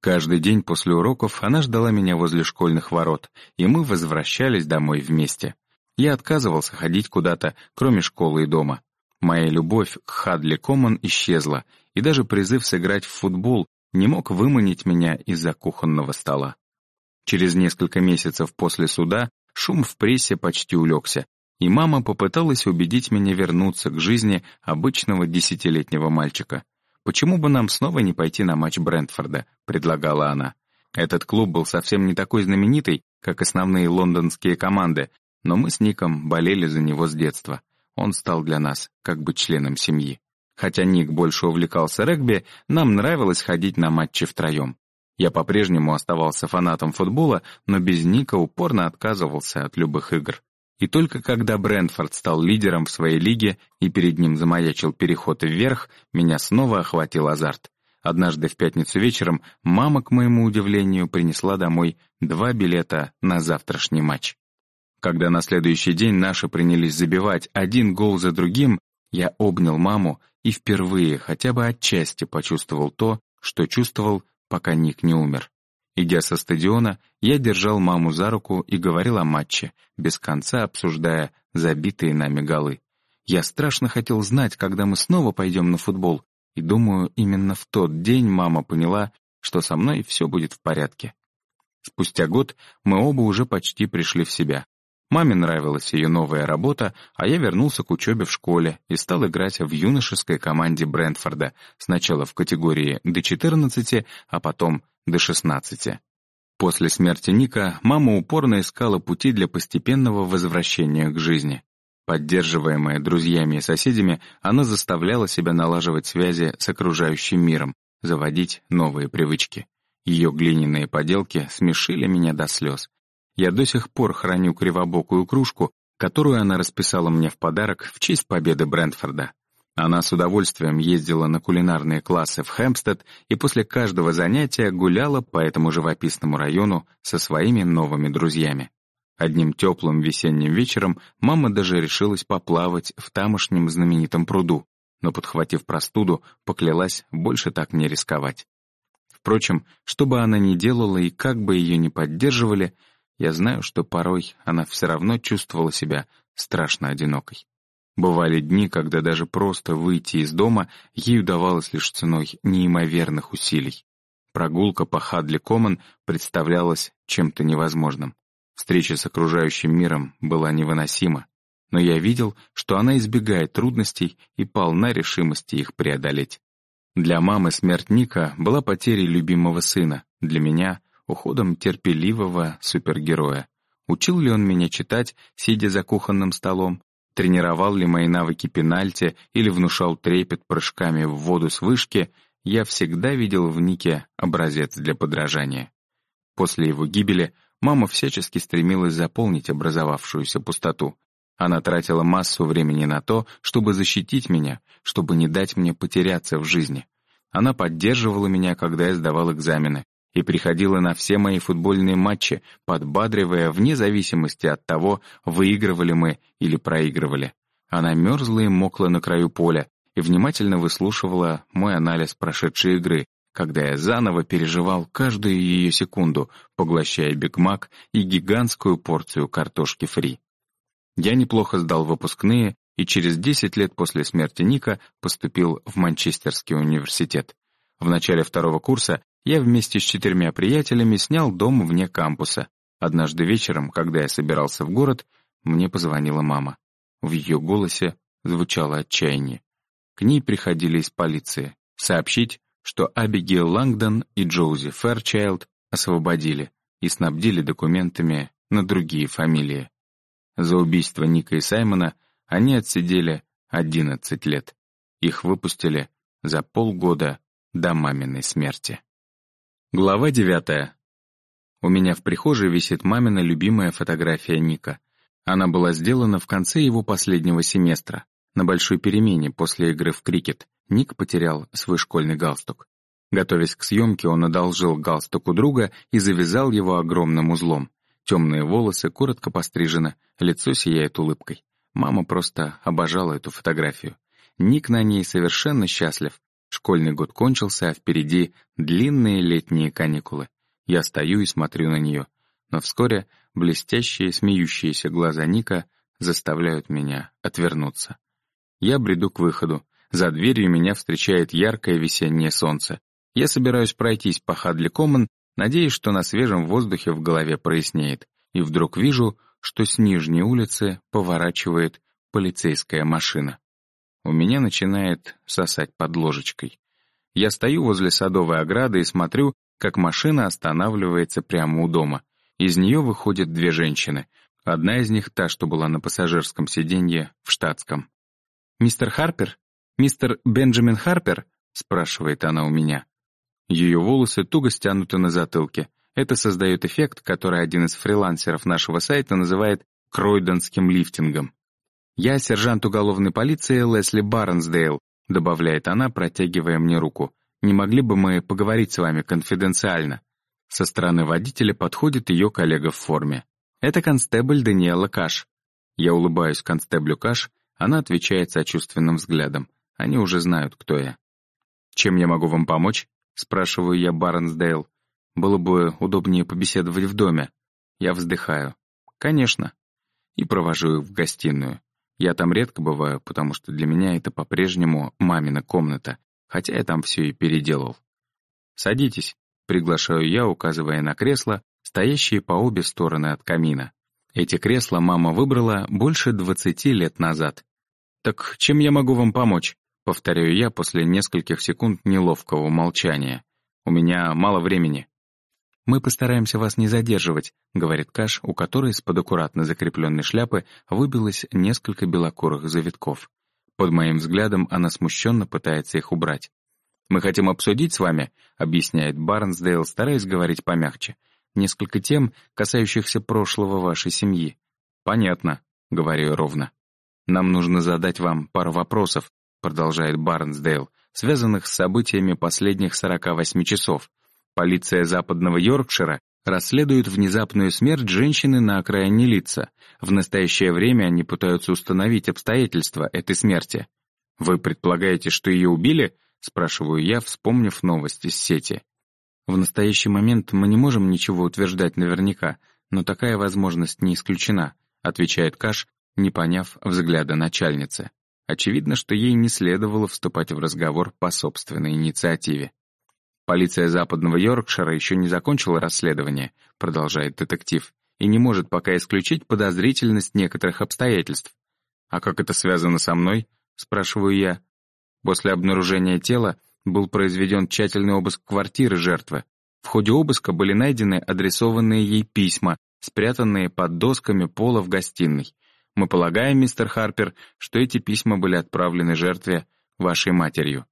Каждый день после уроков она ждала меня возле школьных ворот, и мы возвращались домой вместе. Я отказывался ходить куда-то, кроме школы и дома. Моя любовь к Хадли Коммон исчезла, и даже призыв сыграть в футбол не мог выманить меня из-за кухонного стола. Через несколько месяцев после суда шум в прессе почти улегся, и мама попыталась убедить меня вернуться к жизни обычного десятилетнего мальчика. «Почему бы нам снова не пойти на матч Брентфорда?» — предлагала она. Этот клуб был совсем не такой знаменитый, как основные лондонские команды, но мы с Ником болели за него с детства. Он стал для нас как бы членом семьи. Хотя Ник больше увлекался регби, нам нравилось ходить на матчи втроем. Я по-прежнему оставался фанатом футбола, но без Ника упорно отказывался от любых игр. И только когда Брентфорд стал лидером в своей лиге и перед ним замаячил переход вверх, меня снова охватил азарт. Однажды в пятницу вечером мама, к моему удивлению, принесла домой два билета на завтрашний матч. Когда на следующий день наши принялись забивать один гол за другим, я обнял маму и впервые хотя бы отчасти почувствовал то, что чувствовал, пока Ник не умер. Идя со стадиона, я держал маму за руку и говорил о матче, без конца обсуждая забитые нами голы. Я страшно хотел знать, когда мы снова пойдем на футбол, и думаю, именно в тот день мама поняла, что со мной все будет в порядке. Спустя год мы оба уже почти пришли в себя. Маме нравилась ее новая работа, а я вернулся к учебе в школе и стал играть в юношеской команде Брентфорда, сначала в категории до 14, а потом до 16. После смерти Ника мама упорно искала пути для постепенного возвращения к жизни. Поддерживаемая друзьями и соседями, она заставляла себя налаживать связи с окружающим миром, заводить новые привычки. Ее глиняные поделки смешили меня до слез. Я до сих пор храню кривобокую кружку, которую она расписала мне в подарок в честь победы Брентфорда. Она с удовольствием ездила на кулинарные классы в Хэмпстед и после каждого занятия гуляла по этому живописному району со своими новыми друзьями. Одним теплым весенним вечером мама даже решилась поплавать в тамошнем знаменитом пруду, но, подхватив простуду, поклялась больше так не рисковать. Впрочем, что бы она ни делала и как бы ее ни поддерживали, я знаю, что порой она все равно чувствовала себя страшно одинокой. Бывали дни, когда даже просто выйти из дома ей удавалось лишь ценой неимоверных усилий. Прогулка по Хадли Коммон представлялась чем-то невозможным. Встреча с окружающим миром была невыносима, но я видел, что она избегает трудностей и полна решимости их преодолеть. Для мамы смерть Ника была потерей любимого сына, для меня — уходом терпеливого супергероя. Учил ли он меня читать, сидя за кухонным столом? Тренировал ли мои навыки пенальти или внушал трепет прыжками в воду с вышки, я всегда видел в Нике образец для подражания. После его гибели мама всячески стремилась заполнить образовавшуюся пустоту. Она тратила массу времени на то, чтобы защитить меня, чтобы не дать мне потеряться в жизни. Она поддерживала меня, когда я сдавал экзамены, и приходила на все мои футбольные матчи, подбадривая вне зависимости от того, выигрывали мы или проигрывали. Она мерзла и мокла на краю поля и внимательно выслушивала мой анализ прошедшей игры, когда я заново переживал каждую ее секунду, поглощая бигмак и гигантскую порцию картошки фри. Я неплохо сдал выпускные и через 10 лет после смерти Ника поступил в Манчестерский университет. В начале второго курса я вместе с четырьмя приятелями снял дом вне кампуса. Однажды вечером, когда я собирался в город, мне позвонила мама. В ее голосе звучало отчаяние. К ней приходили из полиции сообщить, что Абигейл Лангдон и Джоузи Фэрчайлд освободили и снабдили документами на другие фамилии. За убийство Ника и Саймона они отсидели 11 лет. Их выпустили за полгода до маминой смерти. Глава девятая. У меня в прихожей висит мамина любимая фотография Ника. Она была сделана в конце его последнего семестра. На большой перемене после игры в крикет Ник потерял свой школьный галстук. Готовясь к съемке, он одолжил галстук у друга и завязал его огромным узлом. Темные волосы коротко пострижены, лицо сияет улыбкой. Мама просто обожала эту фотографию. Ник на ней совершенно счастлив. Школьный год кончился, а впереди длинные летние каникулы. Я стою и смотрю на нее, но вскоре блестящие, смеющиеся глаза Ника заставляют меня отвернуться. Я бреду к выходу. За дверью меня встречает яркое весеннее солнце. Я собираюсь пройтись по Хадли Коммон, надеясь, что на свежем воздухе в голове прояснеет, и вдруг вижу, что с нижней улицы поворачивает полицейская машина. У меня начинает сосать под ложечкой. Я стою возле садовой ограды и смотрю, как машина останавливается прямо у дома. Из нее выходят две женщины. Одна из них та, что была на пассажирском сиденье в штатском. «Мистер Харпер? Мистер Бенджамин Харпер?» — спрашивает она у меня. Ее волосы туго стянуты на затылке. Это создает эффект, который один из фрилансеров нашего сайта называет «кройденским лифтингом». «Я сержант уголовной полиции Лесли Барнсдейл», добавляет она, протягивая мне руку. «Не могли бы мы поговорить с вами конфиденциально?» Со стороны водителя подходит ее коллега в форме. «Это констебль Даниэла Каш». Я улыбаюсь констеблю Каш, она отвечает сочувственным взглядом. Они уже знают, кто я. «Чем я могу вам помочь?» — спрашиваю я Барнсдейл. «Было бы удобнее побеседовать в доме». Я вздыхаю. «Конечно». И провожу их в гостиную. Я там редко бываю, потому что для меня это по-прежнему мамина комната, хотя я там все и переделал. «Садитесь», — приглашаю я, указывая на кресла, стоящие по обе стороны от камина. Эти кресла мама выбрала больше двадцати лет назад. «Так чем я могу вам помочь?» — повторяю я после нескольких секунд неловкого молчания. «У меня мало времени». «Мы постараемся вас не задерживать», — говорит Каш, у которой из-под аккуратно закрепленной шляпы выбилось несколько белокурых завитков. Под моим взглядом она смущенно пытается их убрать. «Мы хотим обсудить с вами», — объясняет Барнсдейл, стараясь говорить помягче, «несколько тем, касающихся прошлого вашей семьи». «Понятно», — говорю ровно. «Нам нужно задать вам пару вопросов», — продолжает Барнсдейл, связанных с событиями последних 48 часов. Полиция западного Йоркшира расследует внезапную смерть женщины на окраине лица. В настоящее время они пытаются установить обстоятельства этой смерти. «Вы предполагаете, что ее убили?» — спрашиваю я, вспомнив новость из сети. В настоящий момент мы не можем ничего утверждать наверняка, но такая возможность не исключена, отвечает Каш, не поняв взгляда начальницы. Очевидно, что ей не следовало вступать в разговор по собственной инициативе. Полиция западного Йоркшира еще не закончила расследование, продолжает детектив, и не может пока исключить подозрительность некоторых обстоятельств. «А как это связано со мной?» — спрашиваю я. После обнаружения тела был произведен тщательный обыск квартиры жертвы. В ходе обыска были найдены адресованные ей письма, спрятанные под досками пола в гостиной. Мы полагаем, мистер Харпер, что эти письма были отправлены жертве вашей матерью.